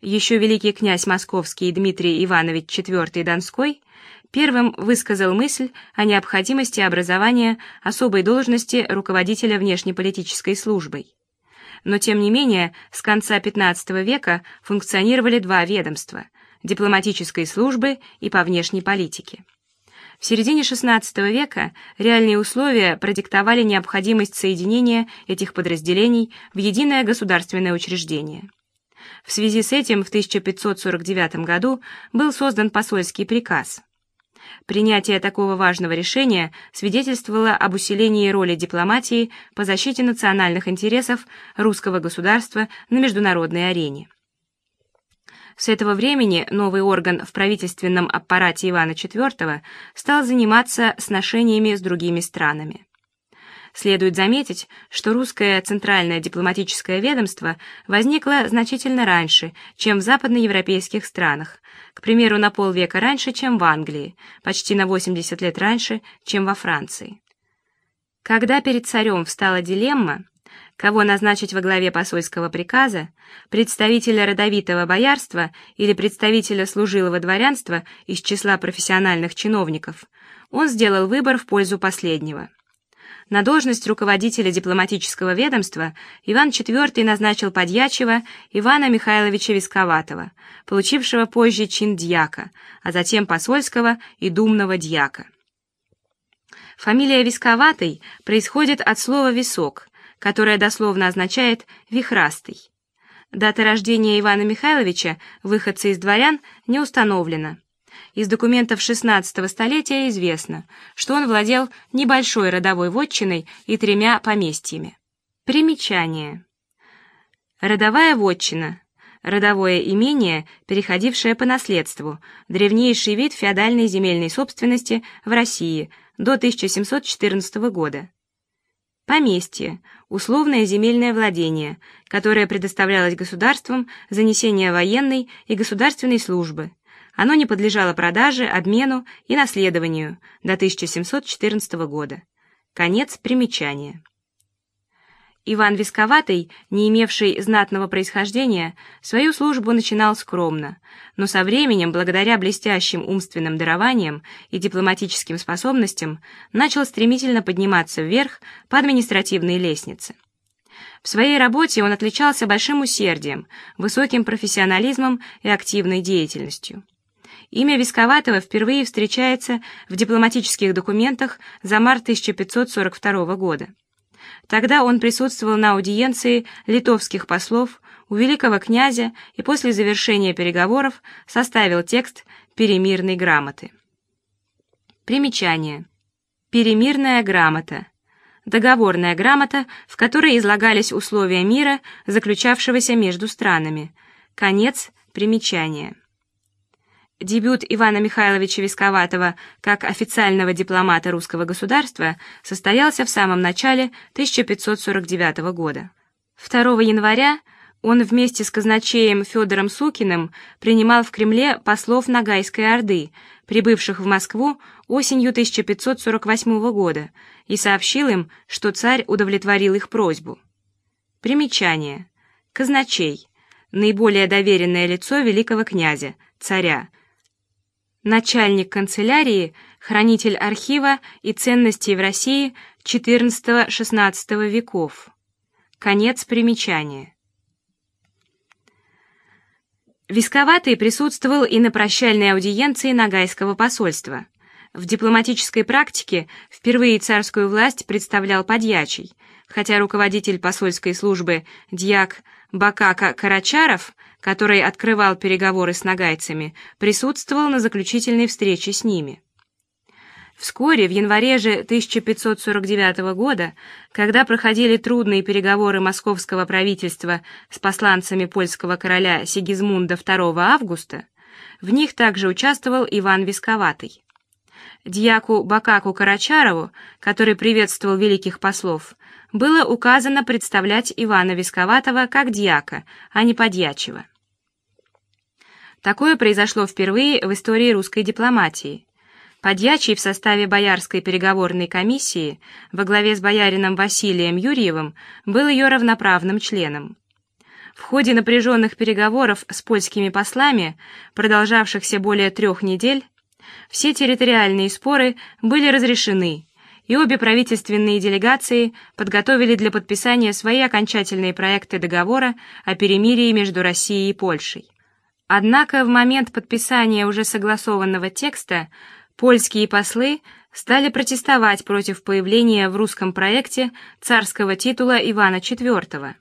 еще великий князь московский Дмитрий Иванович IV Донской первым высказал мысль о необходимости образования особой должности руководителя внешнеполитической службой. Но тем не менее, с конца XV века функционировали два ведомства – дипломатической службы и по внешней политике. В середине XVI века реальные условия продиктовали необходимость соединения этих подразделений в единое государственное учреждение. В связи с этим в 1549 году был создан посольский приказ. Принятие такого важного решения свидетельствовало об усилении роли дипломатии по защите национальных интересов русского государства на международной арене. С этого времени новый орган в правительственном аппарате Ивана IV стал заниматься сношениями с другими странами. Следует заметить, что русское центральное дипломатическое ведомство возникло значительно раньше, чем в западноевропейских странах, к примеру, на полвека раньше, чем в Англии, почти на 80 лет раньше, чем во Франции. Когда перед царем встала дилемма, кого назначить во главе посольского приказа, представителя родовитого боярства или представителя служилого дворянства из числа профессиональных чиновников, он сделал выбор в пользу последнего. На должность руководителя дипломатического ведомства Иван IV назначил подьячего Ивана Михайловича Висковатого, получившего позже чин дьяка, а затем посольского и думного дьяка. Фамилия Висковатый происходит от слова «висок», которое дословно означает «вихрастый». Дата рождения Ивана Михайловича, выходца из дворян, не установлена. Из документов XVI столетия известно, что он владел небольшой родовой вотчиной и тремя поместьями. Примечание. Родовая вотчина. Родовое имение, переходившее по наследству, древнейший вид феодальной земельной собственности в России до 1714 года. Поместье – условное земельное владение, которое предоставлялось государством за несение военной и государственной службы. Оно не подлежало продаже, обмену и наследованию до 1714 года. Конец примечания. Иван Висковатый, не имевший знатного происхождения, свою службу начинал скромно, но со временем, благодаря блестящим умственным дарованиям и дипломатическим способностям, начал стремительно подниматься вверх по административной лестнице. В своей работе он отличался большим усердием, высоким профессионализмом и активной деятельностью. Имя Висковатого впервые встречается в дипломатических документах за март 1542 года. Тогда он присутствовал на аудиенции литовских послов у великого князя и после завершения переговоров составил текст перемирной грамоты. Примечание. Перемирная грамота. Договорная грамота, в которой излагались условия мира, заключавшегося между странами. Конец примечания. Дебют Ивана Михайловича Висковатого как официального дипломата русского государства состоялся в самом начале 1549 года. 2 января он вместе с казначеем Федором Сукиным принимал в Кремле послов Ногайской Орды, прибывших в Москву осенью 1548 года, и сообщил им, что царь удовлетворил их просьбу. Примечание. Казначей. Наиболее доверенное лицо великого князя, царя, начальник канцелярии, хранитель архива и ценностей в России XIV-XVI веков. Конец примечания. Висковатый присутствовал и на прощальной аудиенции Ногайского посольства. В дипломатической практике впервые царскую власть представлял подьячий, хотя руководитель посольской службы дьяк Бакака Карачаров – который открывал переговоры с нагайцами, присутствовал на заключительной встрече с ними. Вскоре, в январе же 1549 года, когда проходили трудные переговоры московского правительства с посланцами польского короля Сигизмунда II августа, в них также участвовал Иван Висковатый. Дьяку Бакаку Карачарову, который приветствовал великих послов, было указано представлять Ивана Висковатого как дьяка, а не подьячего. Такое произошло впервые в истории русской дипломатии. Подьячий в составе Боярской переговорной комиссии во главе с боярином Василием Юрьевым был ее равноправным членом. В ходе напряженных переговоров с польскими послами, продолжавшихся более трех недель, все территориальные споры были разрешены, и обе правительственные делегации подготовили для подписания свои окончательные проекты договора о перемирии между Россией и Польшей. Однако в момент подписания уже согласованного текста польские послы стали протестовать против появления в русском проекте царского титула Ивана IV